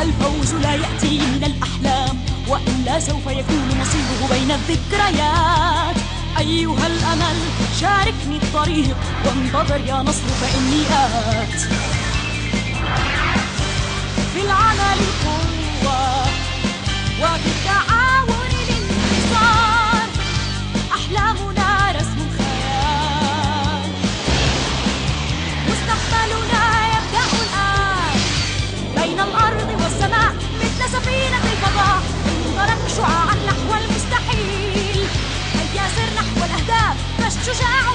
الفوز لا يأتي من الأحلام وإلا سوف يكون مصيره بين الذكريات أيها الأمل شاركني الطريق وانتظر يا نصر فإني آت بين الأرض والسماء مثل سفينة الفضاء. انطلق شعاعا نحو المستحيل. هيا سر نحو الأهداف. فالشجاعة